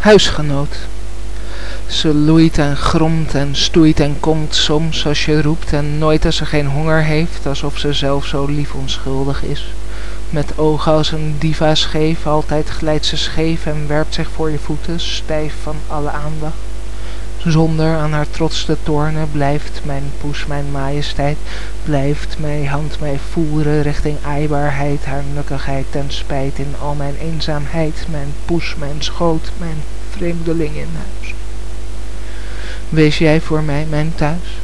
huisgenoot. Ze loeit en gromt en stoeit en komt soms als je roept en nooit als ze geen honger heeft, alsof ze zelf zo lief onschuldig is. Met ogen als een diva scheef, altijd glijdt ze scheef en werpt zich voor je voeten, stijf van alle aandacht. Zonder aan haar trots te tornen blijft mijn poes mijn majesteit, blijft mijn hand mij voeren richting aaibaarheid, haar nukkigheid ten spijt in al mijn eenzaamheid, mijn poes mijn schoot, mijn vreemdeling in huis. Wees jij voor mij mijn thuis?